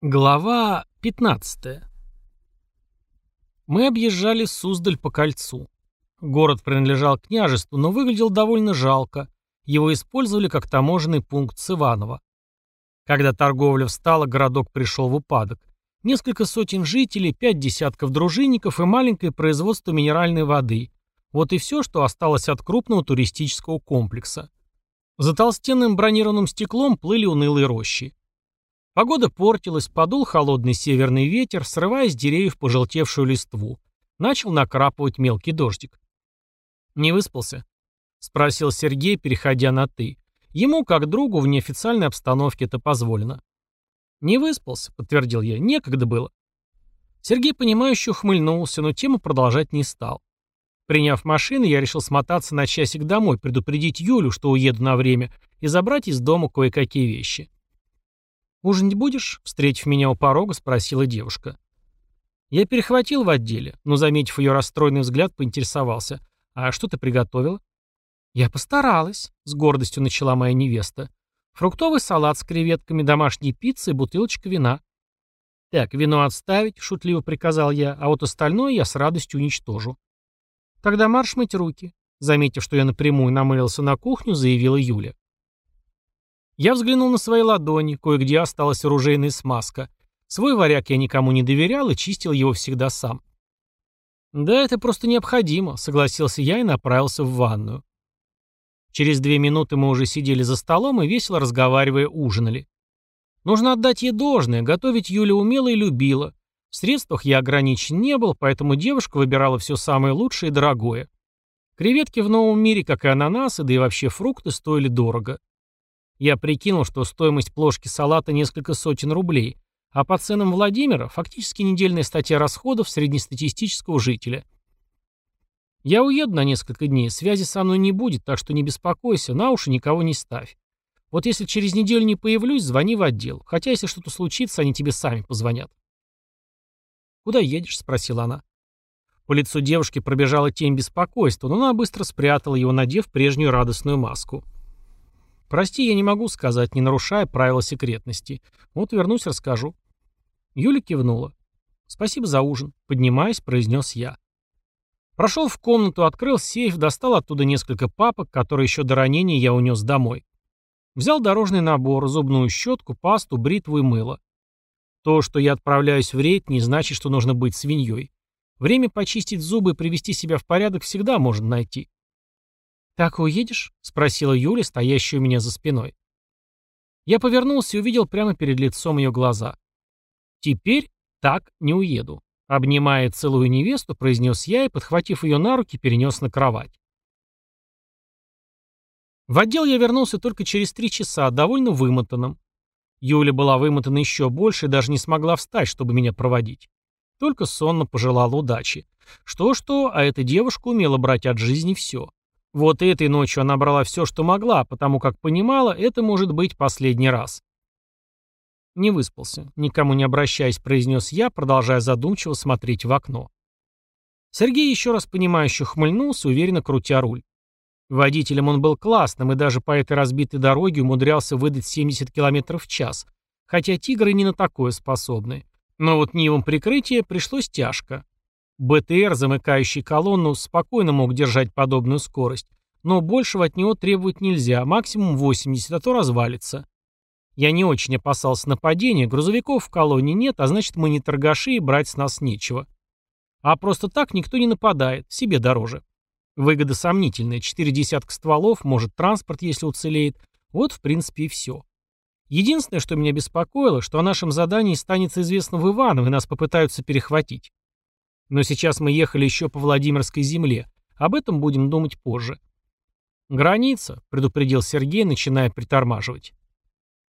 Глава 15. Мы объезжали Суздаль по кольцу. Город принадлежал княжеству, но выглядел довольно жалко. Его использовали как таможенный пункт с Иваново. Когда торговля встала, городок пришел в упадок. Несколько сотен жителей, пять десятков дружинников и маленькое производство минеральной воды. Вот и все, что осталось от крупного туристического комплекса. За толстенным бронированным стеклом плыли унылые рощи. Погода портилась, подул холодный северный ветер, срывая с деревьев пожелтевшую листву. Начал накрапывать мелкий дождик. «Не выспался?» — спросил Сергей, переходя на «ты». Ему, как другу, в неофициальной обстановке это позволено. «Не выспался», — подтвердил я, — «некогда было». Сергей, понимающе ухмыльнулся, но тему продолжать не стал. Приняв машину, я решил смотаться на часик домой, предупредить Юлю, что уеду на время, и забрать из дома кое-какие вещи. «Ужинать будешь?» — встретив меня у порога, спросила девушка. Я перехватил в отделе, но, заметив ее расстроенный взгляд, поинтересовался. «А что ты приготовила?» «Я постаралась», — с гордостью начала моя невеста. «Фруктовый салат с креветками, домашние пиццы и бутылочка вина». «Так, вино отставить», — шутливо приказал я, «а вот остальное я с радостью уничтожу». «Тогда марш мыть руки», — заметив, что я напрямую намылился на кухню, заявила Юля. Я взглянул на свои ладони, кое-где осталась оружейная смазка. Свой варяг я никому не доверял и чистил его всегда сам. «Да, это просто необходимо», — согласился я и направился в ванную. Через две минуты мы уже сидели за столом и, весело разговаривая, ужинали. Нужно отдать ей должное, готовить Юля умела и любила. В средствах я ограничен не был, поэтому девушка выбирала все самое лучшее и дорогое. Креветки в новом мире, как и ананасы, да и вообще фрукты, стоили дорого. Я прикинул, что стоимость плошки салата несколько сотен рублей, а по ценам Владимира фактически недельная статья расходов среднестатистического жителя. Я уеду на несколько дней, связи со мной не будет, так что не беспокойся, на уши никого не ставь. Вот если через неделю не появлюсь, звони в отдел. Хотя если что-то случится, они тебе сами позвонят. «Куда едешь?» — спросила она. По лицу девушки пробежала тень беспокойства, но она быстро спрятала его, надев прежнюю радостную маску. «Прости, я не могу сказать, не нарушая правила секретности. Вот вернусь, расскажу». Юля кивнула. «Спасибо за ужин», — поднимаясь, произнес я. Прошел в комнату, открыл сейф, достал оттуда несколько папок, которые еще до ранения я унес домой. Взял дорожный набор, зубную щетку, пасту, бритву и мыло. То, что я отправляюсь в рейд, не значит, что нужно быть свиньей. Время почистить зубы и привести себя в порядок всегда можно найти. «Так и уедешь?» — спросила Юля, стоящая у меня за спиной. Я повернулся и увидел прямо перед лицом ее глаза. «Теперь так не уеду», — обнимая целую невесту, произнес я и, подхватив ее на руки, перенес на кровать. В отдел я вернулся только через три часа, довольно вымотанным. Юля была вымотана еще больше и даже не смогла встать, чтобы меня проводить. Только сонно пожелала удачи. Что-что, а эта девушка умела брать от жизни все. Вот этой ночью она брала все, что могла, потому как понимала, это может быть последний раз. Не выспался, никому не обращаясь, произнес я, продолжая задумчиво смотреть в окно. Сергей еще раз понимающе хмыльнулся, уверенно крутя руль. Водителем он был классным и даже по этой разбитой дороге умудрялся выдать 70 км в час, хотя тигры не на такое способны. Но вот нивам прикрытие пришлось тяжко. БТР, замыкающий колонну, спокойно мог держать подобную скорость, но большего от него требовать нельзя, а максимум 80, а то развалится. Я не очень опасался нападения, грузовиков в колонне нет, а значит мы не торгаши и брать с нас нечего. А просто так никто не нападает, себе дороже. Выгода сомнительная, четыре десятка стволов, может транспорт, если уцелеет. Вот в принципе и все. Единственное, что меня беспокоило, что о нашем задании станет известно в Иваново, и нас попытаются перехватить. Но сейчас мы ехали еще по Владимирской земле. Об этом будем думать позже. «Граница», — предупредил Сергей, начиная притормаживать.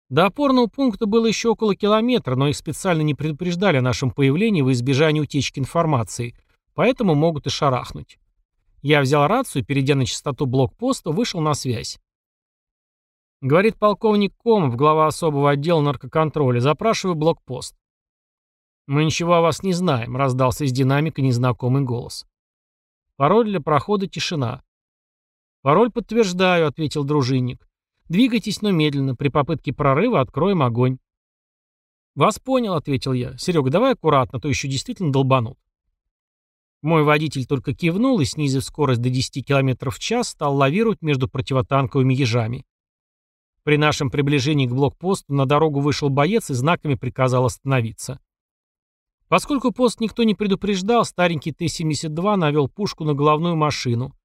До опорного пункта было еще около километра, но их специально не предупреждали о нашем появлении во избежание утечки информации, поэтому могут и шарахнуть. Я взял рацию, перейдя на частоту блокпоста, вышел на связь. Говорит полковник Комов, глава особого отдела наркоконтроля, запрашиваю блокпост. «Мы ничего о вас не знаем», — раздался из динамика незнакомый голос. Пароль для прохода «Тишина». «Пароль подтверждаю», — ответил дружинник. «Двигайтесь, но медленно. При попытке прорыва откроем огонь». «Вас понял», — ответил я. «Серега, давай аккуратно, а то еще действительно долбанут». Мой водитель только кивнул и, снизив скорость до 10 км в час, стал лавировать между противотанковыми ежами. При нашем приближении к блокпосту на дорогу вышел боец и знаками приказал остановиться. Поскольку пост никто не предупреждал, старенький Т-72 навел пушку на головную машину.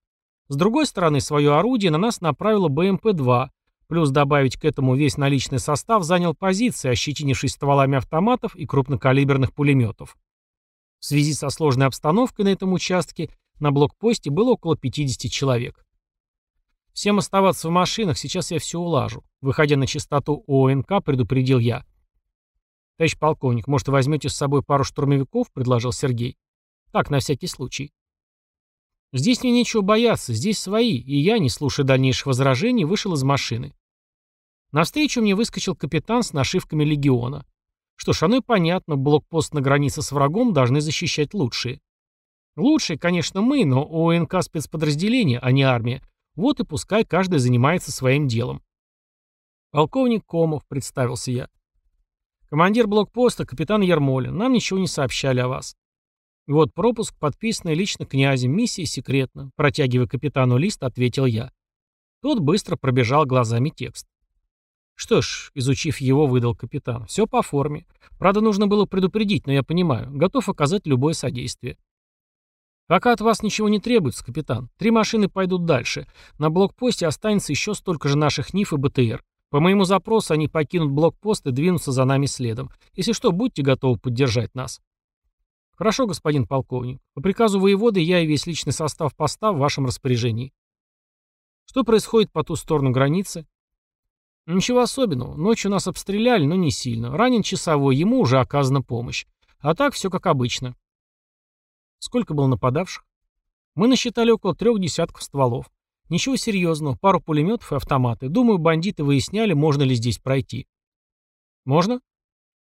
С другой стороны, свое орудие на нас направило БМП-2, плюс добавить к этому весь наличный состав занял позиции, ощетинившись стволами автоматов и крупнокалиберных пулеметов. В связи со сложной обстановкой на этом участке на блокпосте было около 50 человек. «Всем оставаться в машинах, сейчас я все улажу», выходя на частоту ОНК, предупредил я. «Товарищ полковник, может, возьмете с собой пару штурмовиков?» — предложил Сергей. «Так, на всякий случай». «Здесь мне нечего бояться, здесь свои», и я, не слушая дальнейших возражений, вышел из машины. Навстречу мне выскочил капитан с нашивками легиона. Что ж, оно и понятно, блокпост на границе с врагом должны защищать лучшие. Лучшие, конечно, мы, но ОНК спецподразделение, а не армия. Вот и пускай каждый занимается своим делом. «Полковник Комов», — представился я. Командир блокпоста, капитан Ермолин, нам ничего не сообщали о вас. Вот пропуск, подписанный лично князем, миссия секретна, протягивая капитану лист, ответил я. Тот быстро пробежал глазами текст. Что ж, изучив его, выдал капитан. Все по форме. Правда, нужно было предупредить, но я понимаю. Готов оказать любое содействие. Пока от вас ничего не требуется, капитан. Три машины пойдут дальше. На блокпосте останется еще столько же наших НИФ и БТР. По моему запросу они покинут блокпост и двинутся за нами следом. Если что, будьте готовы поддержать нас. Хорошо, господин полковник. По приказу воеводы я и весь личный состав поста в вашем распоряжении. Что происходит по ту сторону границы? Ничего особенного. Ночью нас обстреляли, но не сильно. Ранен часовой, ему уже оказана помощь. А так все как обычно. Сколько было нападавших? Мы насчитали около трех десятков стволов. Ничего серьезного, пару пулеметов и автоматы. Думаю, бандиты выясняли, можно ли здесь пройти. Можно?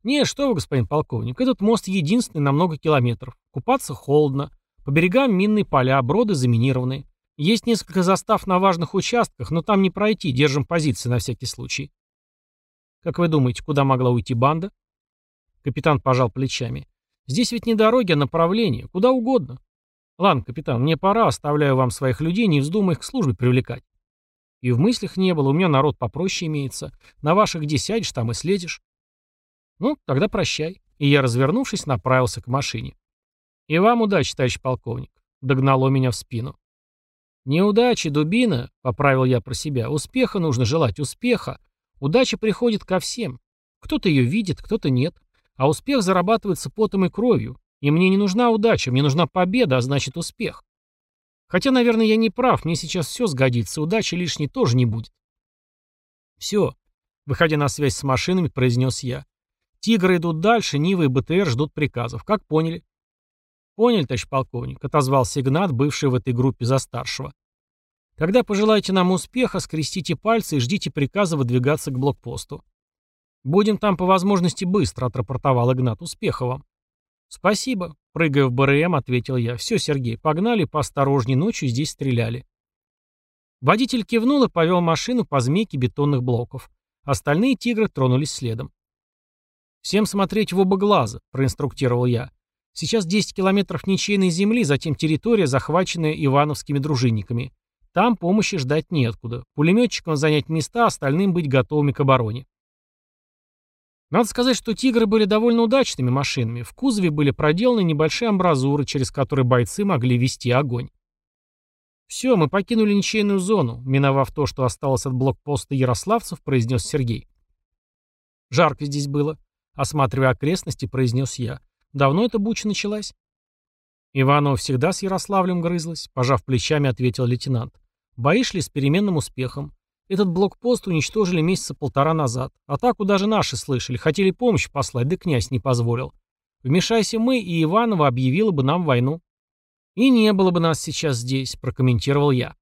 «Не, что вы, господин полковник, этот мост единственный на много километров. Купаться холодно. По берегам минные поля, броды заминированы. Есть несколько застав на важных участках, но там не пройти, держим позиции на всякий случай». «Как вы думаете, куда могла уйти банда?» Капитан пожал плечами. «Здесь ведь не дороги, а направление. Куда угодно. «Ладно, капитан, мне пора, оставляю вам своих людей, не вздумай их к службе привлекать». «И в мыслях не было, у меня народ попроще имеется. На ваших где сядешь, там и следишь». «Ну, тогда прощай». И я, развернувшись, направился к машине. «И вам удачи, товарищ полковник», — догнало меня в спину. «Неудачи, дубина», — поправил я про себя, — «успеха нужно желать, успеха. Удача приходит ко всем. Кто-то ее видит, кто-то нет. А успех зарабатывается потом и кровью. И мне не нужна удача, мне нужна победа, а значит успех. Хотя, наверное, я не прав, мне сейчас все сгодится, удачи лишней тоже не будет. Все, выходя на связь с машинами, произнес я. Тигры идут дальше, Нивы и БТР ждут приказов. Как поняли? Понял, товарищ полковник, отозвался Игнат, бывший в этой группе за старшего. Тогда пожелайте нам успеха, скрестите пальцы и ждите приказа выдвигаться к блокпосту. Будем там по возможности быстро, отрапортовал Игнат Успехова. «Спасибо», — прыгая в БРМ, ответил я. «Все, Сергей, погнали, поосторожней, ночью здесь стреляли». Водитель кивнул и повел машину по змейке бетонных блоков. Остальные тигры тронулись следом. «Всем смотреть в оба глаза», — проинструктировал я. «Сейчас 10 километров ничейной земли, затем территория, захваченная ивановскими дружинниками. Там помощи ждать неоткуда. Пулеметчикам занять места, остальным быть готовыми к обороне». Надо сказать, что «Тигры» были довольно удачными машинами. В кузове были проделаны небольшие амбразуры, через которые бойцы могли вести огонь. «Все, мы покинули ничейную зону», — миновав то, что осталось от блокпоста ярославцев, произнес Сергей. «Жарко здесь было», — осматривая окрестности, произнес я. «Давно эта буча началась?» «Иванова всегда с Ярославлем грызлась», — пожав плечами, ответил лейтенант. Боишь ли с переменным успехом. Этот блокпост уничтожили месяца полтора назад. Атаку даже наши слышали, хотели помощь послать, да князь не позволил. Вмешайся мы, и Иванова объявила бы нам войну. И не было бы нас сейчас здесь, прокомментировал я.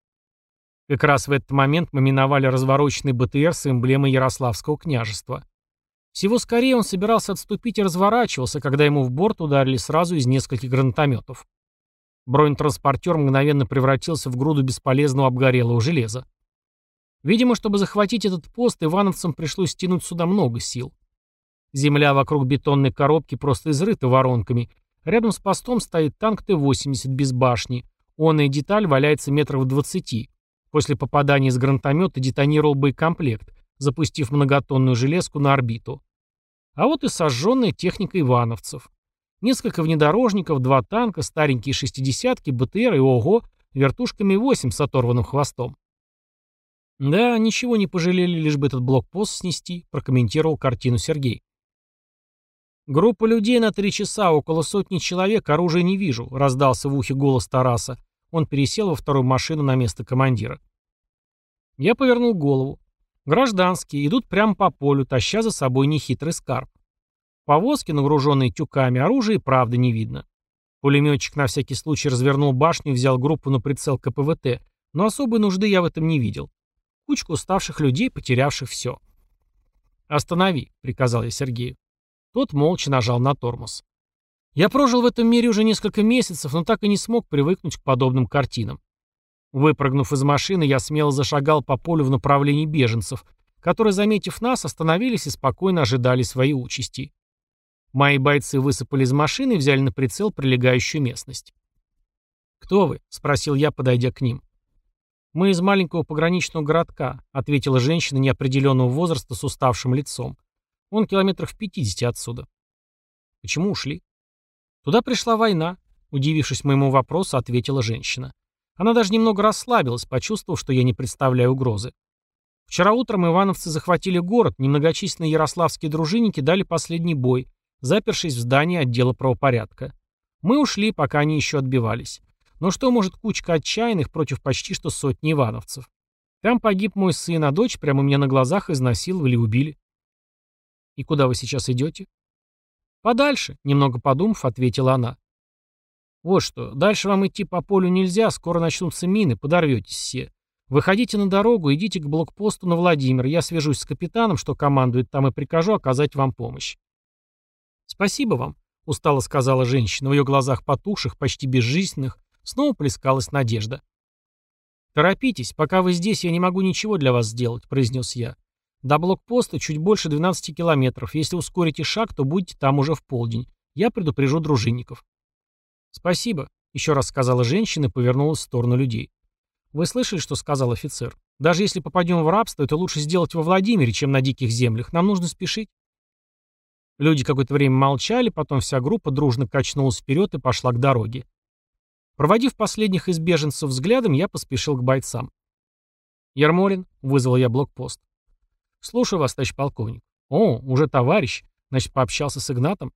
Как раз в этот момент мы миновали развороченный БТР с эмблемой Ярославского княжества. Всего скорее он собирался отступить и разворачивался, когда ему в борт ударили сразу из нескольких гранатометов. Бронетранспортер мгновенно превратился в груду бесполезного обгорелого железа. Видимо, чтобы захватить этот пост, ивановцам пришлось тянуть сюда много сил. Земля вокруг бетонной коробки просто изрыта воронками. Рядом с постом стоит танк Т-80 без башни. Он и деталь валяется метров двадцати. После попадания из гранатомета детонировал боекомплект, запустив многотонную железку на орбиту. А вот и сожженная техника ивановцев. Несколько внедорожников, два танка, старенькие шестидесятки, БТР и ОГО, вертушками 8 с оторванным хвостом. «Да, ничего не пожалели, лишь бы этот блокпост снести», — прокомментировал картину Сергей. «Группа людей на три часа, около сотни человек, оружия не вижу», — раздался в ухе голос Тараса. Он пересел во вторую машину на место командира. Я повернул голову. Гражданские идут прямо по полю, таща за собой нехитрый скарб. Повозки, нагруженные тюками, оружия и правда не видно. Пулеметчик на всякий случай развернул башню и взял группу на прицел КПВТ, но особой нужды я в этом не видел. Кучку уставших людей, потерявших все. «Останови», — приказал я Сергею. Тот молча нажал на тормоз. Я прожил в этом мире уже несколько месяцев, но так и не смог привыкнуть к подобным картинам. Выпрыгнув из машины, я смело зашагал по полю в направлении беженцев, которые, заметив нас, остановились и спокойно ожидали своей участи. Мои бойцы высыпали из машины и взяли на прицел прилегающую местность. «Кто вы?» — спросил я, подойдя к ним. «Мы из маленького пограничного городка», — ответила женщина неопределенного возраста с уставшим лицом. «Он километрах в пятидесяти отсюда». «Почему ушли?» «Туда пришла война», — удивившись моему вопросу, ответила женщина. Она даже немного расслабилась, почувствовав, что я не представляю угрозы. Вчера утром ивановцы захватили город, немногочисленные ярославские дружинники дали последний бой, запершись в здании отдела правопорядка. Мы ушли, пока они еще отбивались. Но что может кучка отчаянных против почти что сотни ивановцев? Там погиб мой сын, а дочь прямо у меня на глазах изнасиловали и убили. И куда вы сейчас идете? Подальше, немного подумав, ответила она. Вот что, дальше вам идти по полю нельзя, скоро начнутся мины, подорветесь все. Выходите на дорогу, идите к блокпосту на Владимир, я свяжусь с капитаном, что командует там, и прикажу оказать вам помощь. Спасибо вам, устало сказала женщина, в ее глазах потухших, почти безжизненных, Снова плескалась надежда. «Торопитесь, пока вы здесь, я не могу ничего для вас сделать», — произнес я. «До блокпоста чуть больше 12 километров. Если ускорите шаг, то будете там уже в полдень. Я предупрежу дружинников». «Спасибо», — еще раз сказала женщина и повернулась в сторону людей. «Вы слышали, что сказал офицер? Даже если попадем в рабство, это лучше сделать во Владимире, чем на диких землях. Нам нужно спешить». Люди какое-то время молчали, потом вся группа дружно качнулась вперед и пошла к дороге. Проводив последних из беженцев взглядом, я поспешил к бойцам. «Ермолин», — вызвал я блокпост. «Слушаю вас, товарищ полковник». «О, уже товарищ. Значит, пообщался с Игнатом?»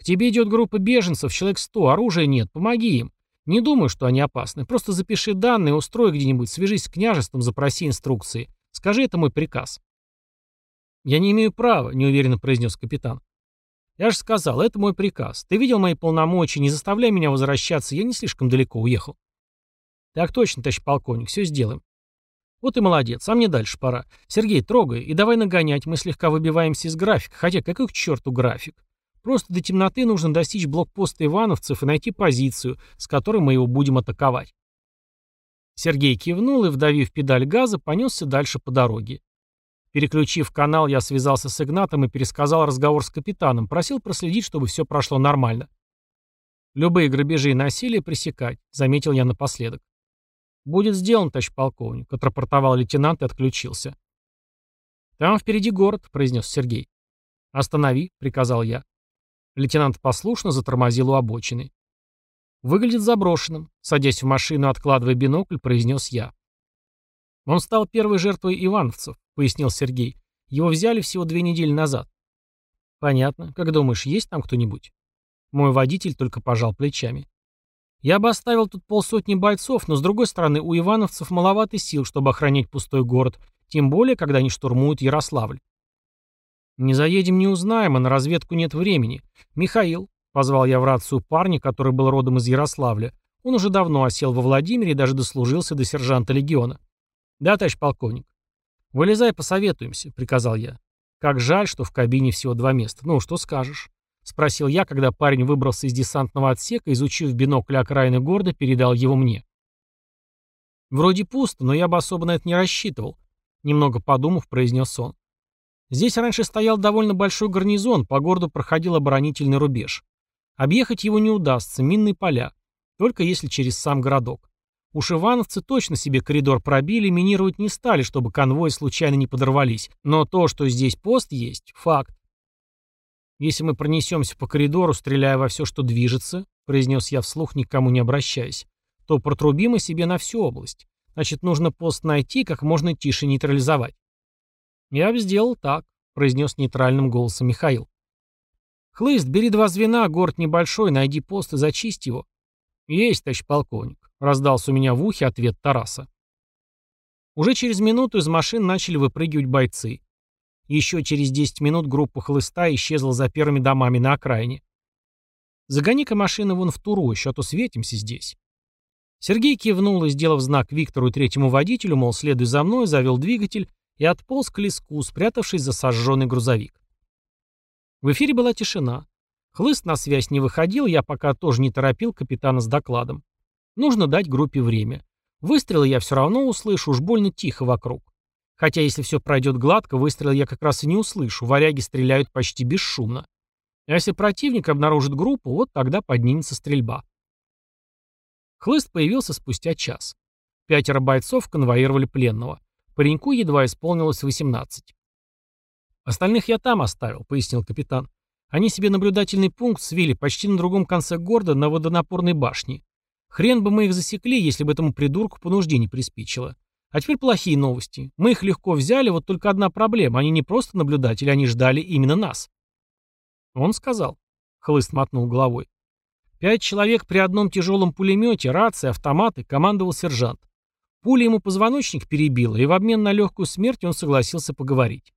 «К тебе идет группа беженцев, человек сто, оружия нет, помоги им. Не думаю, что они опасны. Просто запиши данные, устрой где-нибудь, свяжись с княжеством, запроси инструкции. Скажи, это мой приказ». «Я не имею права», — неуверенно произнес капитан. Я же сказал, это мой приказ. Ты видел мои полномочия, не заставляй меня возвращаться, я не слишком далеко уехал. Так точно, товарищ полковник, все сделаем. Вот и молодец, а мне дальше пора. Сергей, трогай и давай нагонять, мы слегка выбиваемся из графика, хотя какой к черту график? Просто до темноты нужно достичь блокпоста ивановцев и найти позицию, с которой мы его будем атаковать. Сергей кивнул и, вдавив педаль газа, понесся дальше по дороге. Переключив канал, я связался с Игнатом и пересказал разговор с капитаном, просил проследить, чтобы все прошло нормально. «Любые грабежи и насилие пресекать», — заметил я напоследок. «Будет сделан, товарищ полковник», — отрапортовал лейтенант и отключился. «Там впереди город», — произнес Сергей. «Останови», — приказал я. Лейтенант послушно затормозил у обочины. «Выглядит заброшенным», — садясь в машину, откладывая бинокль, произнес я. Он стал первой жертвой ивановцев пояснил Сергей. «Его взяли всего две недели назад». «Понятно. Как думаешь, есть там кто-нибудь?» Мой водитель только пожал плечами. «Я бы оставил тут полсотни бойцов, но, с другой стороны, у ивановцев маловато сил, чтобы охранять пустой город, тем более, когда они штурмуют Ярославль». «Не заедем, не узнаем, а на разведку нет времени. Михаил», — позвал я в рацию парня, который был родом из Ярославля. Он уже давно осел во Владимире и даже дослужился до сержанта легиона. «Да, товарищ полковник». «Вылезай, посоветуемся», — приказал я. «Как жаль, что в кабине всего два места. Ну, что скажешь?» — спросил я, когда парень выбрался из десантного отсека, изучив бинокль окраины города, передал его мне. «Вроде пусто, но я бы особо на это не рассчитывал», — немного подумав, произнес он. «Здесь раньше стоял довольно большой гарнизон, по городу проходил оборонительный рубеж. Объехать его не удастся, минные поля, только если через сам городок. Уж ивановцы точно себе коридор пробили минировать не стали, чтобы конвой случайно не подорвались. Но то, что здесь пост есть, факт. «Если мы пронесемся по коридору, стреляя во все, что движется», произнес я вслух, никому не обращаясь, то протрубим мы себе на всю область. Значит, нужно пост найти как можно тише нейтрализовать. «Я бы сделал так», — произнес нейтральным голосом Михаил. «Хлыст, бери два звена, город небольшой, найди пост и зачисти его». «Есть, товарищ полковник». Раздался у меня в ухе ответ Тараса. Уже через минуту из машин начали выпрыгивать бойцы. Еще через 10 минут группа хлыста исчезла за первыми домами на окраине. «Загони-ка машины вон в ту рощу, а то светимся здесь». Сергей кивнул и, сделав знак Виктору и третьему водителю, мол, следуй за мной, завел двигатель и отполз к леску, спрятавшись за сожженный грузовик. В эфире была тишина. Хлыст на связь не выходил, я пока тоже не торопил капитана с докладом. Нужно дать группе время. Выстрелы я все равно услышу, уж больно тихо вокруг. Хотя если все пройдет гладко, выстрелы я как раз и не услышу, варяги стреляют почти бесшумно. А если противник обнаружит группу, вот тогда поднимется стрельба. Хлыст появился спустя час. Пятеро бойцов конвоировали пленного. Пареньку едва исполнилось 18. «Остальных я там оставил», — пояснил капитан. «Они себе наблюдательный пункт свели почти на другом конце города на водонапорной башне. Хрен бы мы их засекли, если бы этому придурку по нужде не приспичило. А теперь плохие новости. Мы их легко взяли, вот только одна проблема. Они не просто наблюдатели, они ждали именно нас. Он сказал. Хлыст мотнул головой. Пять человек при одном тяжелом пулемете, рации, автоматы, командовал сержант. Пуля ему позвоночник перебила, и в обмен на легкую смерть он согласился поговорить.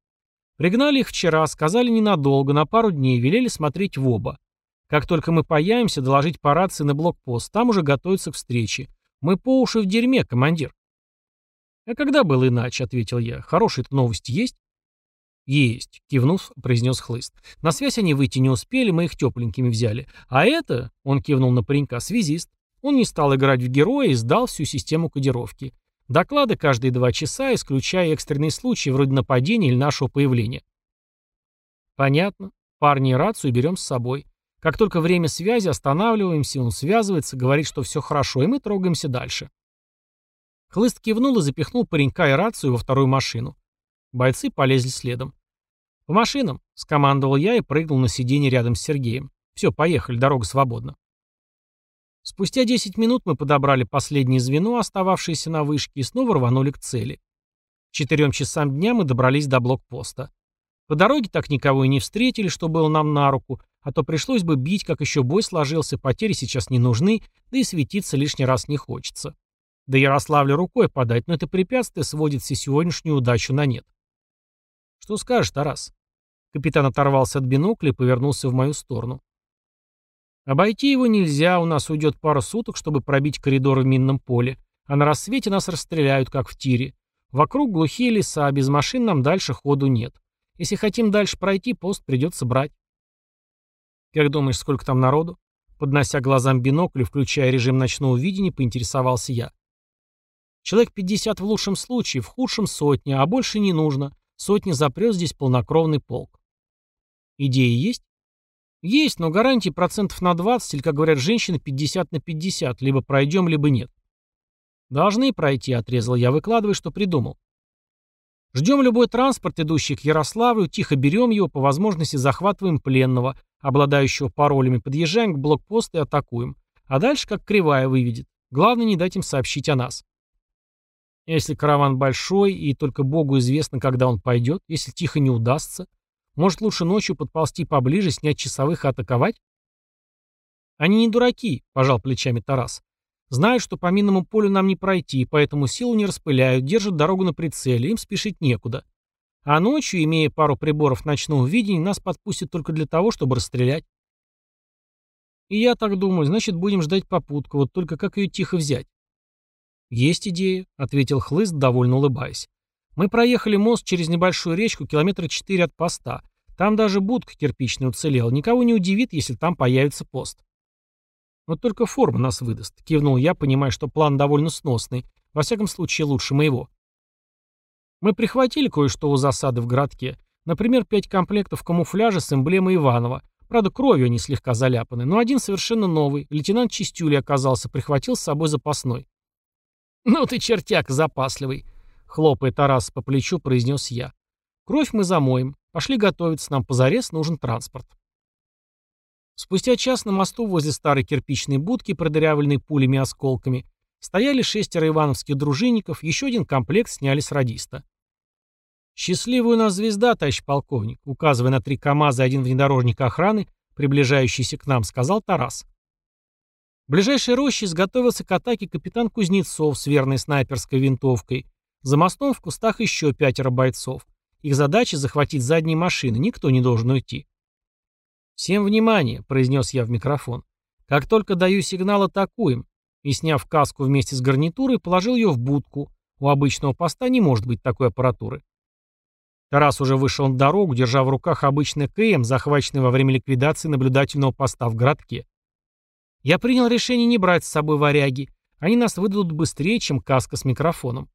Пригнали их вчера, сказали ненадолго, на пару дней, велели смотреть в оба. Как только мы появимся, доложить по рации на блокпост. Там уже готовятся к встрече. Мы по уши в дерьме, командир. А когда было иначе, ответил я. Хорошая-то новость есть? «Есть», — кивнув, произнес хлыст. «На связь они выйти не успели, мы их тепленькими взяли. А это...» — он кивнул на паренька, — связист. Он не стал играть в героя и сдал всю систему кодировки. Доклады каждые два часа, исключая экстренные случаи вроде нападения или нашего появления. «Понятно. Парни и рацию берем с собой. Как только время связи, останавливаемся, он связывается, говорит, что все хорошо, и мы трогаемся дальше. Хлыст кивнул и запихнул паренька и рацию во вторую машину. Бойцы полезли следом. «По машинам!» — скомандовал я и прыгнул на сиденье рядом с Сергеем. «Все, поехали, дорога свободна». Спустя 10 минут мы подобрали последнее звено, остававшееся на вышке, и снова рванули к цели. К четырем часам дня мы добрались до блокпоста. По дороге так никого и не встретили, что было нам на руку, а то пришлось бы бить, как еще бой сложился, потери сейчас не нужны, да и светиться лишний раз не хочется. До Ярославля рукой подать, но это препятствие сводит всю сегодняшнюю удачу на нет. «Что скажешь, Тарас?» Капитан оторвался от бинокля и повернулся в мою сторону. «Обойти его нельзя, у нас уйдет пару суток, чтобы пробить коридор в минном поле, а на рассвете нас расстреляют, как в тире. Вокруг глухие леса, без машин нам дальше ходу нет. Если хотим дальше пройти, пост придется брать. «Как думаешь, сколько там народу?» Поднося глазам бинокль и включая режим ночного видения, поинтересовался я. «Человек 50 в лучшем случае, в худшем сотня, а больше не нужно. Сотня запрет здесь полнокровный полк». «Идеи есть?» «Есть, но гарантии процентов на 20, или, как говорят женщины, 50 на 50, либо пройдем, либо нет». «Должны пройти», — отрезал я, выкладывая, что придумал. Ждем любой транспорт, идущий к Ярославлю, тихо берем его, по возможности захватываем пленного, обладающего паролями, подъезжаем к блокпосту и атакуем. А дальше как кривая выведет. Главное не дать им сообщить о нас. Если караван большой, и только Богу известно, когда он пойдет, если тихо не удастся, может лучше ночью подползти поближе, снять часовых и атаковать? Они не дураки, пожал плечами Тарас. Знают, что по минному полю нам не пройти, поэтому силу не распыляют, держат дорогу на прицеле, им спешить некуда. А ночью, имея пару приборов ночного видения, нас подпустят только для того, чтобы расстрелять. И я так думаю, значит, будем ждать попутку, вот только как ее тихо взять? Есть идея, ответил Хлыст, довольно улыбаясь. Мы проехали мост через небольшую речку километра четыре от поста. Там даже будка кирпичная уцелела. Никого не удивит, если там появится пост. Вот только форма нас выдаст, кивнул я, понимая, что план довольно сносный. Во всяком случае, лучше моего. Мы прихватили кое-что у засады в городке. Например, пять комплектов камуфляжа с эмблемой Иванова. Правда, кровью они слегка заляпаны, но один совершенно новый. Лейтенант Чистюли оказался, прихватил с собой запасной. «Ну ты чертяк запасливый!» — хлопая Тарас по плечу, произнес я. «Кровь мы замоем. Пошли готовиться, нам позарез нужен транспорт». Спустя час на мосту возле старой кирпичной будки, продырявленной пулями и осколками, стояли шестеро ивановских дружинников, еще один комплект сняли с радиста. «Счастливую нас звезда, товарищ полковник», указывая на три КАМАЗа и один внедорожник охраны, приближающийся к нам, сказал Тарас. В ближайшей роще изготовился к атаке капитан Кузнецов с верной снайперской винтовкой. За мостом в кустах еще пятеро бойцов. Их задача — захватить задние машины, никто не должен уйти. «Всем внимание!» — произнес я в микрофон. «Как только даю сигнал, атакуем!» И, сняв каску вместе с гарнитурой, положил ее в будку. У обычного поста не может быть такой аппаратуры. Тарас уже вышел на дорогу, держа в руках обычный КМ, захваченный во время ликвидации наблюдательного поста в городке. Я принял решение не брать с собой варяги. Они нас выдадут быстрее, чем каска с микрофоном.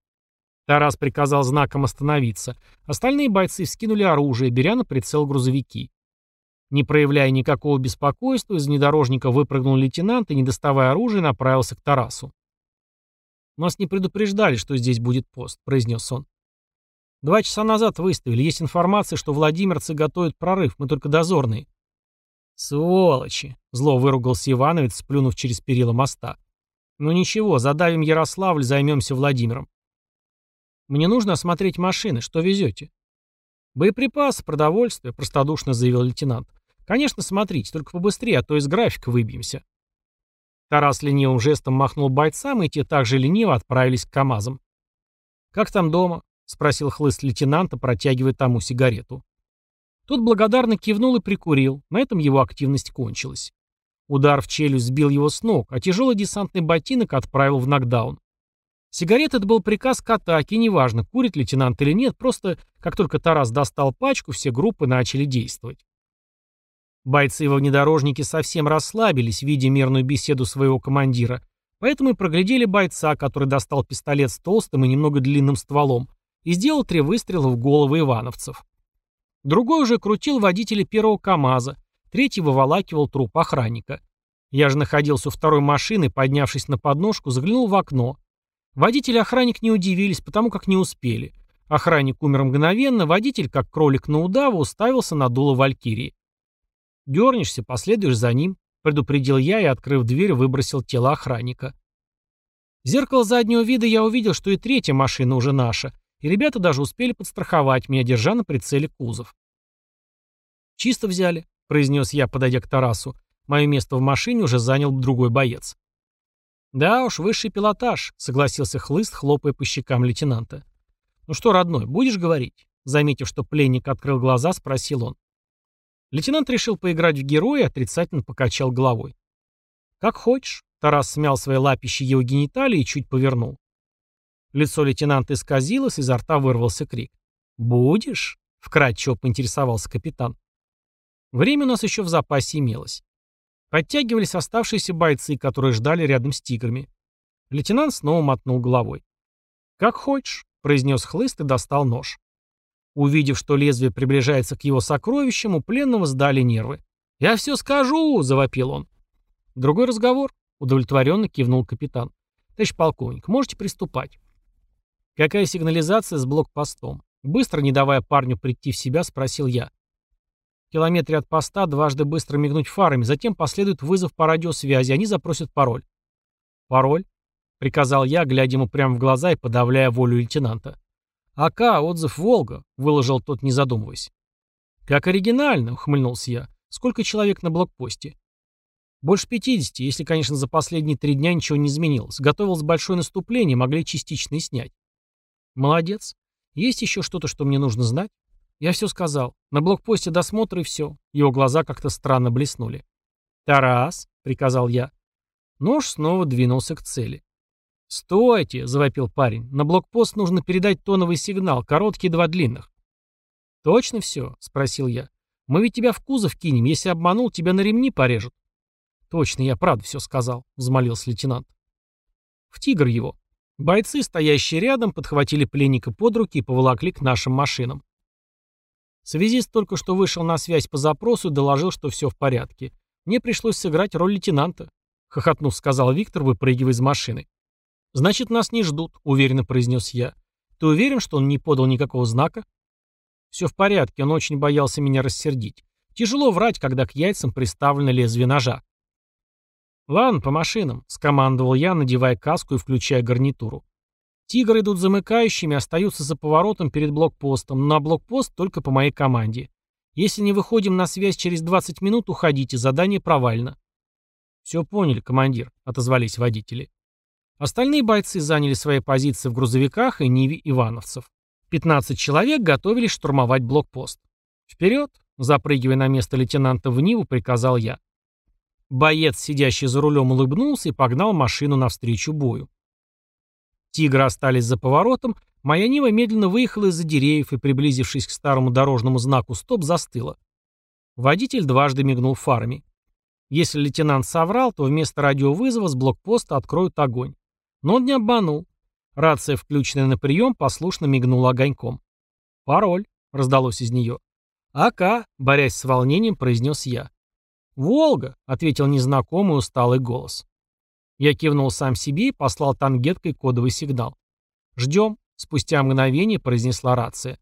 Тарас приказал знаком остановиться. Остальные бойцы вскинули оружие, беря на прицел грузовики. Не проявляя никакого беспокойства, из внедорожника выпрыгнул лейтенант и, не доставая оружия, направился к Тарасу. «Нас не предупреждали, что здесь будет пост», — произнес он. Два часа назад выставили. Есть информация, что владимирцы готовят прорыв. Мы только дозорные. Сволочи! Зло выругался Ивановец, сплюнув через перила моста. Ну ничего, задавим Ярославль, займемся Владимиром. Мне нужно осмотреть машины. Что везете? Боеприпасы, продовольствие, простодушно заявил лейтенант. Конечно, смотрите, только побыстрее, а то из графика выбьемся. Тарас ленивым жестом махнул бойцам, и те также лениво отправились к КАМАЗам. «Как там дома?» — спросил хлыст лейтенанта, протягивая тому сигарету. Тот благодарно кивнул и прикурил, на этом его активность кончилась. Удар в челюсть сбил его с ног, а тяжелый десантный ботинок отправил в нокдаун. Сигарет — это был приказ к атаке, неважно, курит лейтенант или нет, просто как только Тарас достал пачку, все группы начали действовать. Бойцы во внедорожнике совсем расслабились, видя мирную беседу своего командира, поэтому и проглядели бойца, который достал пистолет с толстым и немного длинным стволом, и сделал три выстрела в головы ивановцев. Другой уже крутил водителя первого КАМАЗа, третий выволакивал труп охранника. Я же находился у второй машины, поднявшись на подножку, заглянул в окно. Водитель и охранник не удивились, потому как не успели. Охранник умер мгновенно, водитель, как кролик на удаву уставился на дуло валькирии. «Дернешься, последуешь за ним», — предупредил я и, открыв дверь, выбросил тело охранника. В зеркало заднего вида я увидел, что и третья машина уже наша, и ребята даже успели подстраховать меня, держа на прицеле кузов. «Чисто взяли», — произнес я, подойдя к Тарасу. Мое место в машине уже занял другой боец. «Да уж, высший пилотаж», — согласился Хлыст, хлопая по щекам лейтенанта. «Ну что, родной, будешь говорить?» Заметив, что пленник открыл глаза, спросил он. Лейтенант решил поиграть в героя и отрицательно покачал головой. «Как хочешь», — Тарас смял свои лапищи его гениталии и чуть повернул. Лицо лейтенанта исказилось, изо рта вырвался крик. «Будешь?» — вкратчиво поинтересовался капитан. Время у нас еще в запасе имелось. Подтягивались оставшиеся бойцы, которые ждали рядом с тиграми. Лейтенант снова мотнул головой. «Как хочешь», — произнес хлыст и достал нож. Увидев, что лезвие приближается к его сокровищам, у пленного сдали нервы. «Я все скажу!» — завопил он. «Другой разговор», — удовлетворенно кивнул капитан. «Товарищ полковник, можете приступать». «Какая сигнализация с блокпостом?» Быстро, не давая парню прийти в себя, спросил я. В километре от поста дважды быстро мигнуть фарами, затем последует вызов по радиосвязи, они запросят пароль. «Пароль?» — приказал я, глядя ему прямо в глаза и подавляя волю лейтенанта. «АК, отзыв «Волга», — выложил тот, не задумываясь. «Как оригинально!» — ухмыльнулся я. «Сколько человек на блокпосте?» «Больше 50, если, конечно, за последние три дня ничего не изменилось. Готовилось большое наступление, могли частично и снять. Молодец. Есть еще что-то, что мне нужно знать? Я все сказал. На блокпосте досмотр и все. Его глаза как-то странно блеснули. «Тарас!» — приказал я. Нож снова двинулся к цели. «Стойте!» — завопил парень. «На блокпост нужно передать тоновый сигнал, короткий два длинных». «Точно все?» — спросил я. «Мы ведь тебя в кузов кинем. Если обманул, тебя на ремни порежут». «Точно, я правда все сказал», — взмолился лейтенант. «В тигр его». Бойцы, стоящие рядом, подхватили пленника под руки и поволокли к нашим машинам. Связист только что вышел на связь по запросу и доложил, что все в порядке. Мне пришлось сыграть роль лейтенанта, хохотнув, сказал Виктор, выпрыгивая из машины. Значит, нас не ждут, уверенно произнес я. Ты уверен, что он не подал никакого знака? Все в порядке, он очень боялся меня рассердить. Тяжело врать, когда к яйцам приставлено лезвие ножа. «Ладно, по машинам», — скомандовал я, надевая каску и включая гарнитуру. «Тигры идут замыкающими, остаются за поворотом перед блокпостом, на блокпост только по моей команде. Если не выходим на связь через 20 минут, уходите, задание провально». «Все поняли, командир», — отозвались водители. Остальные бойцы заняли свои позиции в грузовиках и Ниве Ивановцев. 15 человек готовились штурмовать блокпост. «Вперед!» — запрыгивая на место лейтенанта в Ниву, приказал я. Боец, сидящий за рулем, улыбнулся и погнал машину навстречу бою. Тигры остались за поворотом, моя Нива медленно выехала из-за деревьев и, приблизившись к старому дорожному знаку «Стоп», застыла. Водитель дважды мигнул фарами. Если лейтенант соврал, то вместо радиовызова с блокпоста откроют огонь. Но он не обманул. Рация, включенная на прием, послушно мигнула огоньком. «Пароль», — раздалось из нее. «АК», — борясь с волнением, произнес я. «Волга», — ответил незнакомый усталый голос. Я кивнул сам себе и послал тангеткой кодовый сигнал. «Ждем», — спустя мгновение произнесла рация.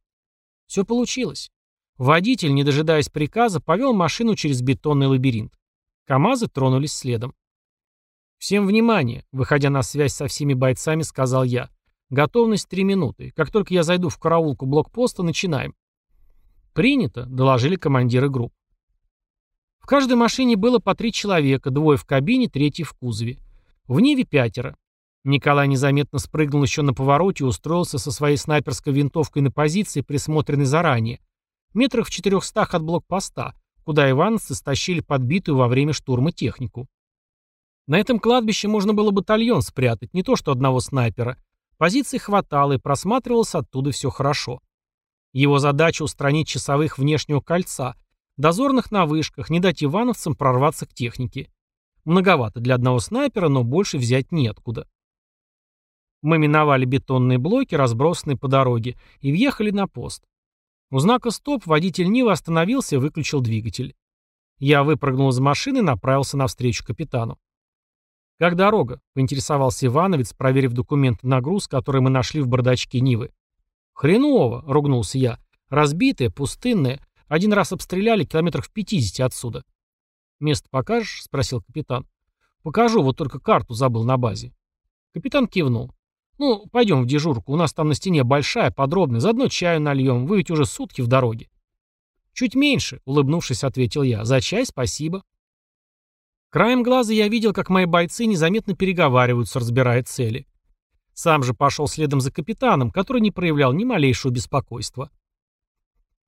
Все получилось. Водитель, не дожидаясь приказа, повел машину через бетонный лабиринт. КАМАЗы тронулись следом. «Всем внимание!» — выходя на связь со всеми бойцами, сказал я. «Готовность три минуты. Как только я зайду в караулку блокпоста, начинаем». «Принято», — доложили командиры групп. В каждой машине было по три человека, двое в кабине, третий в кузове. В Ниве пятеро. Николай незаметно спрыгнул еще на повороте и устроился со своей снайперской винтовкой на позиции, присмотренной заранее. Метрах в четырехстах от блокпоста, куда ивановцы стащили подбитую во время штурма технику. На этом кладбище можно было батальон спрятать, не то что одного снайпера. Позиций хватало и просматривалось оттуда все хорошо. Его задача устранить часовых внешнего кольца, Дозорных на вышках, не дать ивановцам прорваться к технике. Многовато для одного снайпера, но больше взять неоткуда. Мы миновали бетонные блоки, разбросанные по дороге, и въехали на пост. У знака «Стоп» водитель Нива остановился и выключил двигатель. Я выпрыгнул из машины и направился навстречу капитану. «Как дорога?» — поинтересовался Ивановец, проверив документы на груз, который мы нашли в бардачке Нивы. «Хреново!» — ругнулся я. «Разбитая, пустынная. Один раз обстреляли километров в 50 отсюда. «Место покажешь?» — спросил капитан. «Покажу, вот только карту забыл на базе». Капитан кивнул. «Ну, пойдем в дежурку, у нас там на стене большая, подробная, заодно чаю нальем, вы ведь уже сутки в дороге». «Чуть меньше», — улыбнувшись, ответил я. «За чай спасибо». Краем глаза я видел, как мои бойцы незаметно переговариваются, разбирая цели. Сам же пошел следом за капитаном, который не проявлял ни малейшего беспокойства.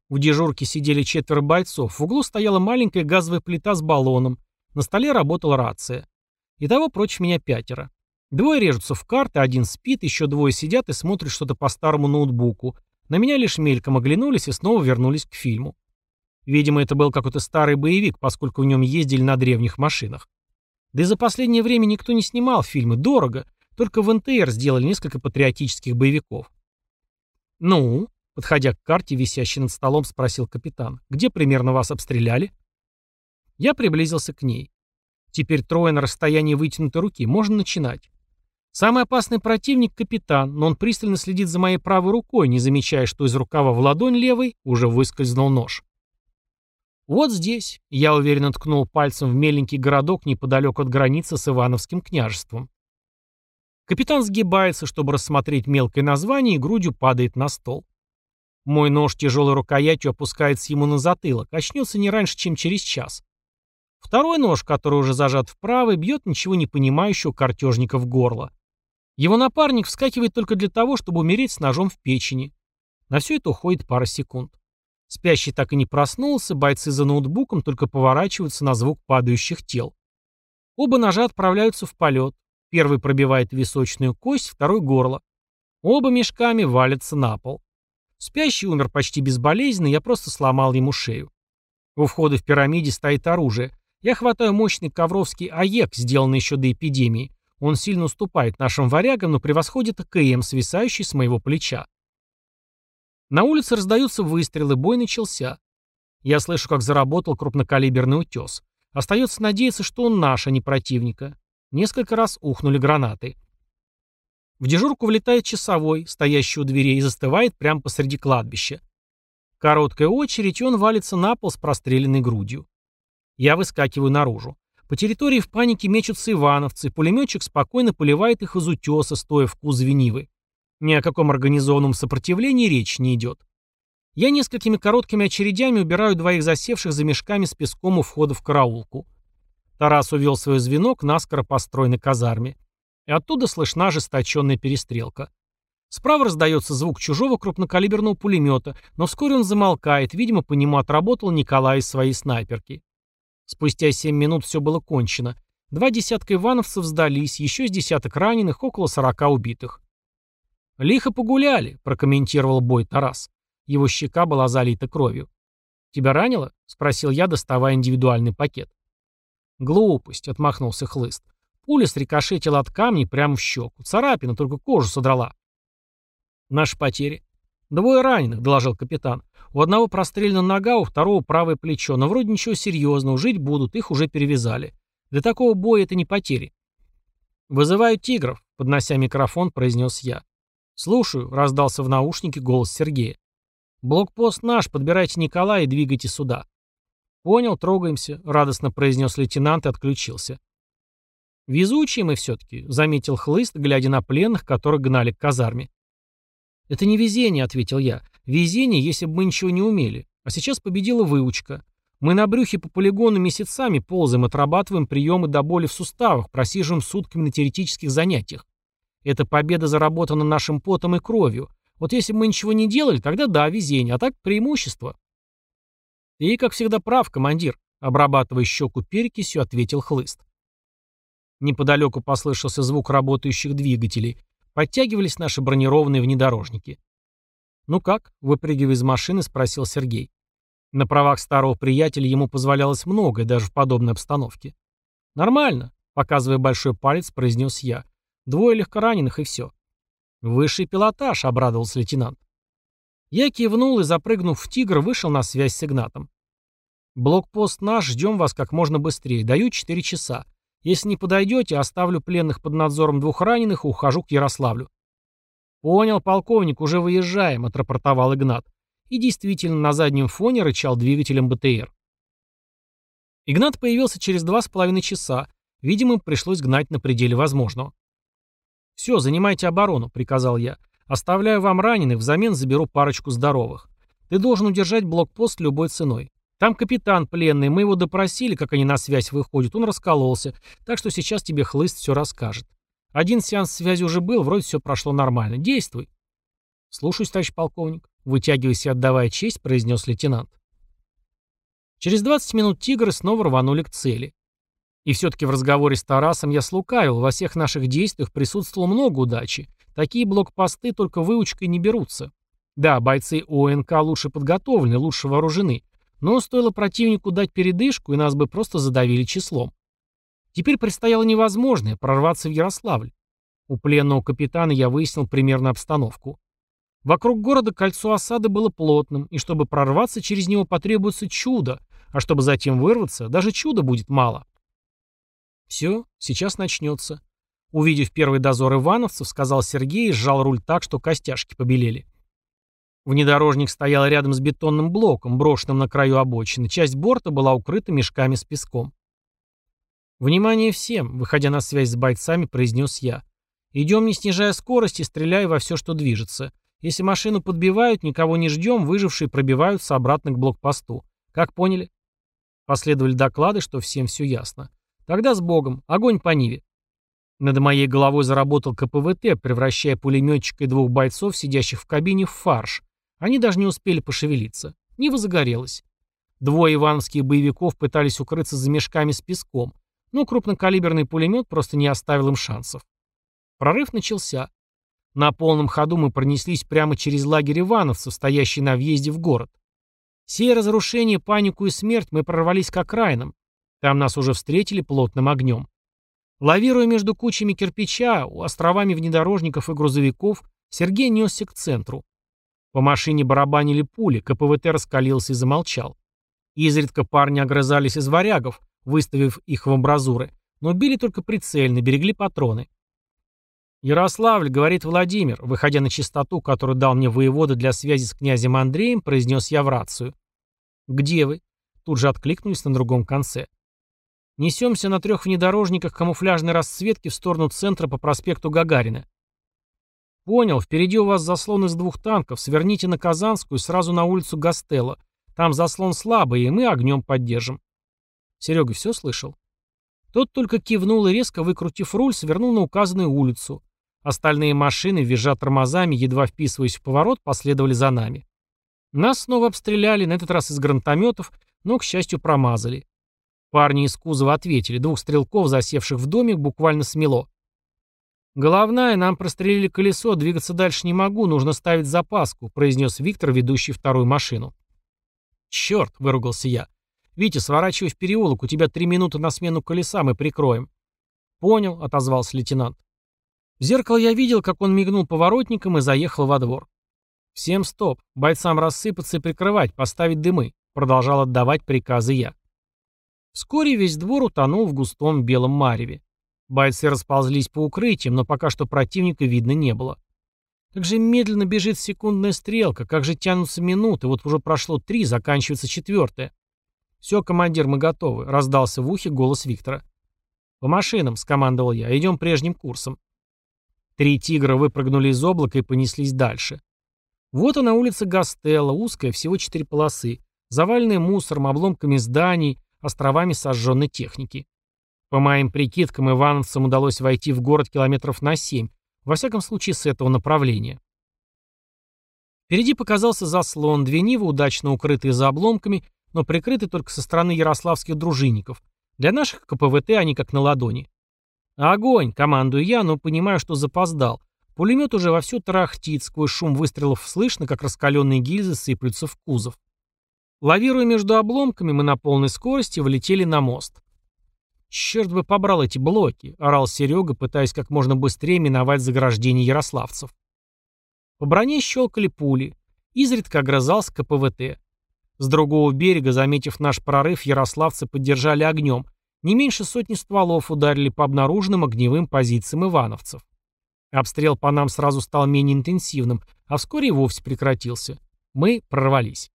В дежурке сидели четверо бойцов, в углу стояла маленькая газовая плита с баллоном, на столе работала рация. Итого прочь меня пятеро. Двое режутся в карты, один спит, еще двое сидят и смотрят что-то по старому ноутбуку. На меня лишь мельком оглянулись и снова вернулись к фильму. Видимо, это был какой-то старый боевик, поскольку в нем ездили на древних машинах. Да и за последнее время никто не снимал фильмы, дорого. Только в НТР сделали несколько патриотических боевиков. «Ну?» Подходя к карте, висящей над столом, спросил капитан. «Где примерно вас обстреляли?» Я приблизился к ней. Теперь трое на расстоянии вытянутой руки. Можно начинать. Самый опасный противник — капитан, но он пристально следит за моей правой рукой, не замечая, что из рукава в ладонь левой уже выскользнул нож. Вот здесь я уверенно ткнул пальцем в меленький городок неподалеку от границы с Ивановским княжеством. Капитан сгибается, чтобы рассмотреть мелкое название, и грудью падает на стол. Мой нож тяжелой рукоятью опускается ему на затылок, очнется не раньше, чем через час. Второй нож, который уже зажат вправо, бьет ничего не понимающего картежника в горло. Его напарник вскакивает только для того, чтобы умереть с ножом в печени. На все это уходит пара секунд. Спящий так и не проснулся, бойцы за ноутбуком только поворачиваются на звук падающих тел. Оба ножа отправляются в полет. Первый пробивает височную кость, второй — горло. Оба мешками валятся на пол. Спящий умер почти безболезненно, я просто сломал ему шею. У входа в пирамиде стоит оружие. Я хватаю мощный ковровский АЕК, сделанный еще до эпидемии. Он сильно уступает нашим варягам, но превосходит КМ, свисающий с моего плеча. На улице раздаются выстрелы, бой начался. Я слышу, как заработал крупнокалиберный утес. Остается надеяться, что он наш, а не противника. Несколько раз ухнули гранаты. В дежурку влетает часовой, стоящий у дверей, и застывает прямо посреди кладбища. Короткая очередь, и он валится на пол с простреленной грудью. Я выскакиваю наружу. По территории в панике мечутся ивановцы, пулеметчик спокойно поливает их из утеса, стоя в кузове Нивы. Ни о каком организованном сопротивлении речь не идет. Я несколькими короткими очередями убираю двоих засевших за мешками с песком у входа в караулку. Тарас увел свое звено к наскоро построенной казарме и оттуда слышна ожесточенная перестрелка. Справа раздается звук чужого крупнокалиберного пулемета, но вскоре он замолкает, видимо, по нему отработал Николай из своей снайперки. Спустя 7 минут все было кончено. Два десятка ивановцев сдались, еще с десяток раненых, около 40 убитых. «Лихо погуляли», — прокомментировал бой Тарас. Его щека была залита кровью. «Тебя ранило?» — спросил я, доставая индивидуальный пакет. «Глупость», — отмахнулся Хлыст. Пуля срикошетила от камней прямо в щеку. Царапина только кожу содрала. Наши потери. «Двое раненых», — доложил капитан. «У одного прострелена нога, у второго правое плечо. Но вроде ничего серьезного, жить будут, их уже перевязали. Для такого боя это не потери». «Вызываю тигров», — поднося микрофон, произнес я. «Слушаю», — раздался в наушнике голос Сергея. «Блокпост наш, подбирайте Николая и двигайте сюда». «Понял, трогаемся», — радостно произнес лейтенант и отключился. «Везучие мы все-таки», — заметил хлыст, глядя на пленных, которых гнали к казарме. «Это не везение», — ответил я. «Везение, если бы мы ничего не умели. А сейчас победила выучка. Мы на брюхе по полигону месяцами ползаем, отрабатываем приемы до боли в суставах, просиживаем сутками на теоретических занятиях. Эта победа заработана нашим потом и кровью. Вот если бы мы ничего не делали, тогда да, везение, а так преимущество». «Ты, как всегда, прав, командир», — обрабатывая щеку перекисью, ответил хлыст. Неподалеку послышался звук работающих двигателей. Подтягивались наши бронированные внедорожники. «Ну как?» — выпрыгивая из машины, спросил Сергей. На правах старого приятеля ему позволялось многое, даже в подобной обстановке. «Нормально», — показывая большой палец, произнес я. «Двое легкораненых и все». «Высший пилотаж», — обрадовался лейтенант. Я кивнул и, запрыгнув в «Тигр», вышел на связь с Игнатом. «Блокпост наш, ждем вас как можно быстрее. Даю четыре часа. Если не подойдете, оставлю пленных под надзором двух раненых и ухожу к Ярославлю. «Понял, полковник, уже выезжаем», — отрапортовал Игнат. И действительно, на заднем фоне рычал двигателем БТР. Игнат появился через два с половиной часа. Видимо, пришлось гнать на пределе возможного. «Все, занимайте оборону», — приказал я. «Оставляю вам раненых, взамен заберу парочку здоровых. Ты должен удержать блокпост любой ценой. Там капитан пленный, мы его допросили, как они на связь выходят, он раскололся, так что сейчас тебе хлыст все расскажет. Один сеанс связи уже был, вроде все прошло нормально. Действуй. Слушаюсь, товарищ полковник. Вытягиваясь и отдавая честь, произнес лейтенант. Через 20 минут тигры снова рванули к цели. И все-таки в разговоре с Тарасом я слукавил, во всех наших действиях присутствовало много удачи. Такие блокпосты только выучкой не берутся. Да, бойцы ОНК лучше подготовлены, лучше вооружены, но стоило противнику дать передышку, и нас бы просто задавили числом. Теперь предстояло невозможное – прорваться в Ярославль. У пленного капитана я выяснил примерно обстановку. Вокруг города кольцо осады было плотным, и чтобы прорваться, через него потребуется чудо, а чтобы затем вырваться, даже чуда будет мало. «Все, сейчас начнется», Увидев первый дозор ивановцев, сказал Сергей и сжал руль так, что костяшки побелели. Внедорожник стоял рядом с бетонным блоком, брошенным на краю обочины. Часть борта была укрыта мешками с песком. «Внимание всем!» — выходя на связь с бойцами, произнес я. «Идем, не снижая скорости, стреляя во все, что движется. Если машину подбивают, никого не ждем, выжившие пробиваются обратно к блокпосту. Как поняли?» Последовали доклады, что всем все ясно. «Тогда с Богом. Огонь по Ниве!» Над моей головой заработал КПВТ, превращая пулеметчика и двух бойцов, сидящих в кабине, в фарш. Они даже не успели пошевелиться. Нива загорелась. Двое ивановских боевиков пытались укрыться за мешками с песком, но крупнокалиберный пулемет просто не оставил им шансов. Прорыв начался. На полном ходу мы пронеслись прямо через лагерь ивановцев, стоящий на въезде в город. Сея разрушение, панику и смерть мы прорвались к окраинам. Там нас уже встретили плотным огнем. Лавируя между кучами кирпича, у островами внедорожников и грузовиков, Сергей несся к центру. По машине барабанили пули, КПВТ раскалился и замолчал. Изредка парни огрызались из варягов, выставив их в амбразуры, но били только прицельно, берегли патроны. «Ярославль», — говорит Владимир, выходя на чистоту, которую дал мне воевода для связи с князем Андреем, произнес я в рацию. «Где вы?» Тут же откликнулись на другом конце. Несемся на трех внедорожниках камуфляжной расцветки в сторону центра по проспекту Гагарина. «Понял, впереди у вас заслон из двух танков, сверните на Казанскую сразу на улицу Гастелло. Там заслон слабый, и мы огнем поддержим». Серега все слышал? Тот только кивнул и, резко выкрутив руль, свернул на указанную улицу. Остальные машины, визжа тормозами, едва вписываясь в поворот, последовали за нами. Нас снова обстреляли, на этот раз из гранатометов, но, к счастью, промазали. Парни из кузова ответили, двух стрелков, засевших в домик, буквально смело. «Головная, нам прострелили колесо, двигаться дальше не могу, нужно ставить запаску», произнес Виктор, ведущий вторую машину. «Черт!» — выругался я. «Витя, сворачивай в переулок, у тебя три минуты на смену колеса, мы прикроем». «Понял», — отозвался лейтенант. В зеркало я видел, как он мигнул поворотником и заехал во двор. «Всем стоп, бойцам рассыпаться и прикрывать, поставить дымы», — продолжал отдавать приказы я. Вскоре весь двор утонул в густом белом мареве. Бойцы расползлись по укрытиям, но пока что противника видно не было. Как же медленно бежит секундная стрелка, как же тянутся минуты, вот уже прошло три, заканчивается четвертая. «Все, командир, мы готовы», — раздался в ухе голос Виктора. «По машинам», — скомандовал я, — «идем прежним курсом». Три тигра выпрыгнули из облака и понеслись дальше. Вот она улица Гастелла, узкая, всего четыре полосы, заваленная мусором, обломками зданий, островами сожженной техники. По моим прикидкам, ивановцам удалось войти в город километров на семь, во всяком случае с этого направления. Впереди показался заслон, две нивы, удачно укрытые за обломками, но прикрыты только со стороны ярославских дружинников. Для наших КПВТ они как на ладони. «Огонь!» — командую я, но понимаю, что запоздал. Пулемет уже вовсю тарахтит, сквозь шум выстрелов слышно, как раскаленные гильзы сыплются в кузов. Лавируя между обломками, мы на полной скорости влетели на мост. «Черт бы побрал эти блоки!» — орал Серега, пытаясь как можно быстрее миновать заграждение ярославцев. По броне щелкали пули. Изредка огрызался КПВТ. С другого берега, заметив наш прорыв, ярославцы поддержали огнем. Не меньше сотни стволов ударили по обнаруженным огневым позициям ивановцев. Обстрел по нам сразу стал менее интенсивным, а вскоре и вовсе прекратился. Мы прорвались.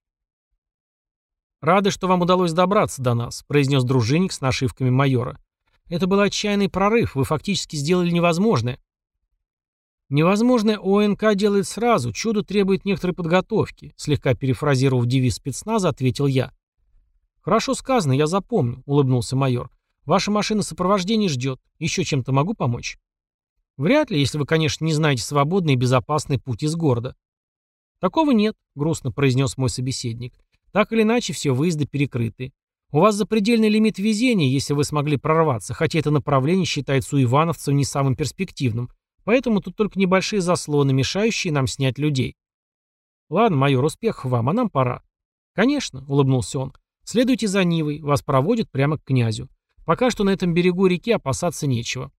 «Рады, что вам удалось добраться до нас», — произнес дружинник с нашивками майора. «Это был отчаянный прорыв, вы фактически сделали невозможное». «Невозможное ОНК делает сразу, чудо требует некоторой подготовки», — слегка перефразировав девиз спецназа, ответил я. «Хорошо сказано, я запомню», — улыбнулся майор. «Ваша машина сопровождения ждет. Еще чем-то могу помочь?» «Вряд ли, если вы, конечно, не знаете свободный и безопасный путь из города». «Такого нет», — грустно произнес мой собеседник. Так или иначе, все выезды перекрыты. У вас запредельный лимит везения, если вы смогли прорваться, хотя это направление считается у ивановцев не самым перспективным. Поэтому тут только небольшие заслоны, мешающие нам снять людей. Ладно, майор, успехов вам, а нам пора. Конечно, улыбнулся он. Следуйте за Нивой, вас проводят прямо к князю. Пока что на этом берегу реки опасаться нечего.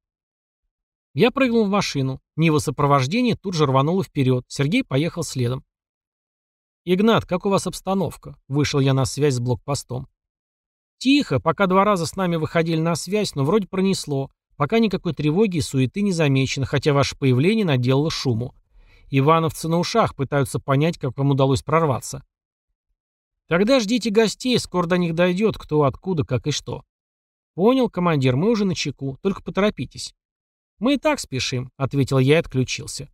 Я прыгнул в машину. Нива сопровождения тут же рванула вперед. Сергей поехал следом. «Игнат, как у вас обстановка?» Вышел я на связь с блокпостом. «Тихо, пока два раза с нами выходили на связь, но вроде пронесло. Пока никакой тревоги и суеты не замечено, хотя ваше появление наделало шуму. Ивановцы на ушах пытаются понять, как вам удалось прорваться». «Тогда ждите гостей, скоро до них дойдет, кто откуда, как и что». «Понял, командир, мы уже на чеку, только поторопитесь». «Мы и так спешим», — ответил я и отключился.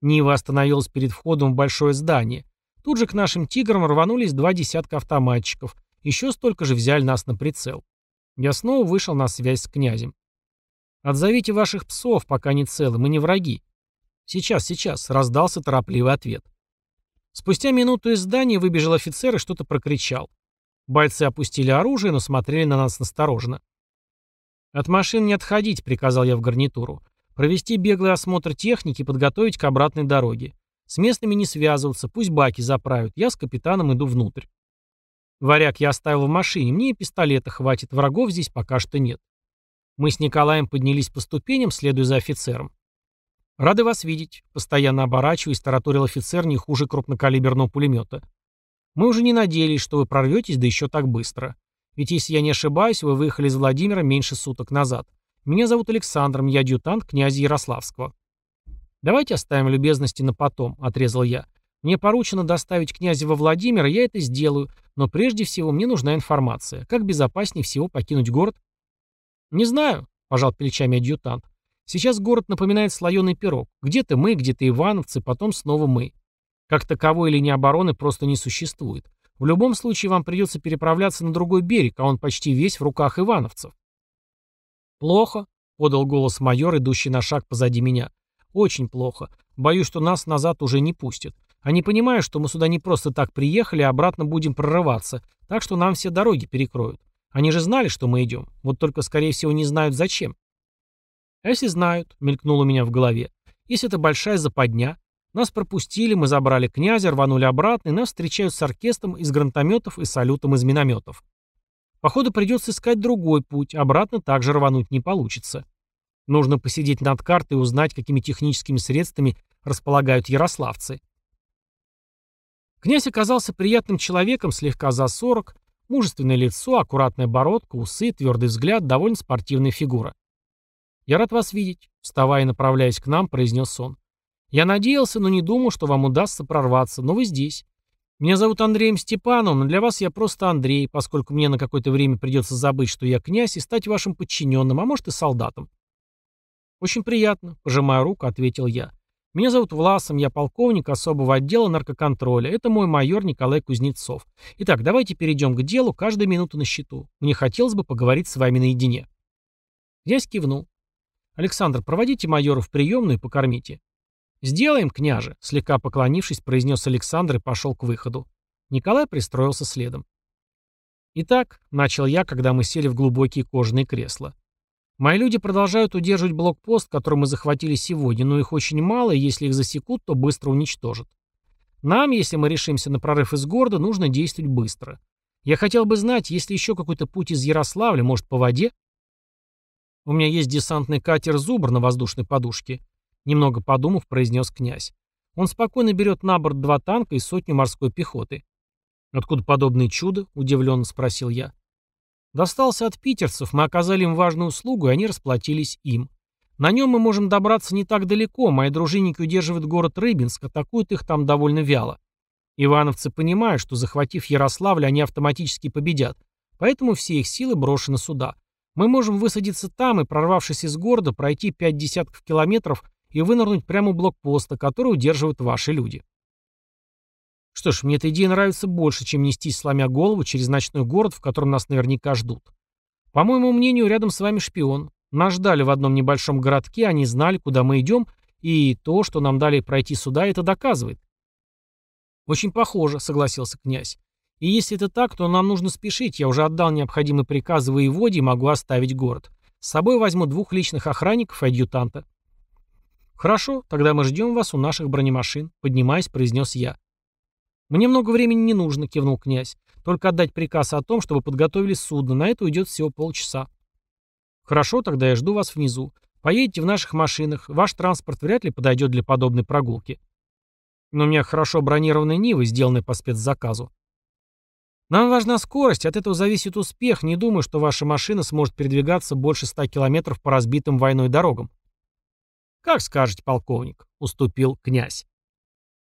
Нива остановилась перед входом в большое здание. Тут же к нашим «Тиграм» рванулись два десятка автоматчиков. Еще столько же взяли нас на прицел. Я снова вышел на связь с князем. «Отзовите ваших псов, пока они целы, мы не враги». «Сейчас, сейчас», — раздался торопливый ответ. Спустя минуту из здания выбежал офицер и что-то прокричал. Бойцы опустили оружие, но смотрели на нас настороженно. «От машин не отходить», — приказал я в гарнитуру. «Провести беглый осмотр техники и подготовить к обратной дороге. С местными не связываться, пусть баки заправят. Я с капитаном иду внутрь. Варяг я оставил в машине, мне и пистолета хватит, врагов здесь пока что нет. Мы с Николаем поднялись по ступеням, следуя за офицером. «Рады вас видеть», — постоянно оборачиваясь, тараторил офицер не хуже крупнокалиберного пулемета. «Мы уже не надеялись, что вы прорветесь, да еще так быстро. Ведь, если я не ошибаюсь, вы выехали из Владимира меньше суток назад. Меня зовут Александром, я адъютант князя Ярославского». «Давайте оставим любезности на потом», — отрезал я. «Мне поручено доставить князя во Владимир, я это сделаю, но прежде всего мне нужна информация. Как безопаснее всего покинуть город?» «Не знаю», — пожал плечами адъютант. «Сейчас город напоминает слоеный пирог. Где-то мы, где-то ивановцы, потом снова мы. Как таковой линии обороны просто не существует. В любом случае вам придется переправляться на другой берег, а он почти весь в руках ивановцев». «Плохо», — подал голос майор, идущий на шаг позади меня. Очень плохо. Боюсь, что нас назад уже не пустят. А Они понимают, что мы сюда не просто так приехали, а обратно будем прорываться, так что нам все дороги перекроют. Они же знали, что мы идем, вот только, скорее всего, не знают зачем. Если знают, мелькнуло у меня в голове, если это большая западня, нас пропустили, мы забрали князя, рванули обратно, и нас встречают с оркестром из гранатометов и салютом из минометов. Походу придется искать другой путь, обратно также рвануть не получится. Нужно посидеть над картой и узнать, какими техническими средствами располагают ярославцы. Князь оказался приятным человеком, слегка за 40, мужественное лицо, аккуратная бородка, усы, твердый взгляд, довольно спортивная фигура. «Я рад вас видеть», — вставая и направляясь к нам, произнес он. «Я надеялся, но не думал, что вам удастся прорваться, но вы здесь. Меня зовут Андреем Степановым, но для вас я просто Андрей, поскольку мне на какое-то время придется забыть, что я князь, и стать вашим подчиненным, а может и солдатом. «Очень приятно», — пожимая руку, ответил я. «Меня зовут Власом, я полковник особого отдела наркоконтроля. Это мой майор Николай Кузнецов. Итак, давайте перейдем к делу, каждую минуту на счету. Мне хотелось бы поговорить с вами наедине». Я кивнул. «Александр, проводите майора в приемную и покормите». «Сделаем, княже», — слегка поклонившись, произнес Александр и пошел к выходу. Николай пристроился следом. «Итак», — начал я, когда мы сели в глубокие кожаные кресла, — Мои люди продолжают удерживать блокпост, который мы захватили сегодня, но их очень мало, и если их засекут, то быстро уничтожат. Нам, если мы решимся на прорыв из города, нужно действовать быстро. Я хотел бы знать, есть ли еще какой-то путь из Ярославля, может, по воде? У меня есть десантный катер «Зубр» на воздушной подушке. Немного подумав, произнес князь. Он спокойно берет на борт два танка и сотню морской пехоты. «Откуда подобное чудо?» – удивленно спросил я. Достался от питерцев, мы оказали им важную услугу, и они расплатились им. На нем мы можем добраться не так далеко, мои дружинники удерживают город Рыбинск, атакуют их там довольно вяло. Ивановцы понимают, что захватив Ярославль, они автоматически победят, поэтому все их силы брошены сюда. Мы можем высадиться там и, прорвавшись из города, пройти пять десятков километров и вынырнуть прямо у блокпоста, который удерживают ваши люди. Что ж, мне эта идея нравится больше, чем нестись сломя голову через ночной город, в котором нас наверняка ждут. По моему мнению, рядом с вами шпион. Нас ждали в одном небольшом городке, они знали, куда мы идем, и то, что нам дали пройти сюда, это доказывает. Очень похоже, согласился князь. И если это так, то нам нужно спешить. Я уже отдал необходимые приказы воеводе и могу оставить город. С собой возьму двух личных охранников и адъютанта. Хорошо, тогда мы ждем вас у наших бронемашин, поднимаясь, произнес я. «Мне много времени не нужно», — кивнул князь. «Только отдать приказ о том, чтобы подготовили судно. На это уйдет всего полчаса». «Хорошо, тогда я жду вас внизу. Поедете в наших машинах. Ваш транспорт вряд ли подойдет для подобной прогулки». «Но у меня хорошо бронированные Нивы, сделанные по спецзаказу». «Нам важна скорость, от этого зависит успех. Не думаю, что ваша машина сможет передвигаться больше ста километров по разбитым войной дорогам». «Как скажете, полковник», — уступил князь.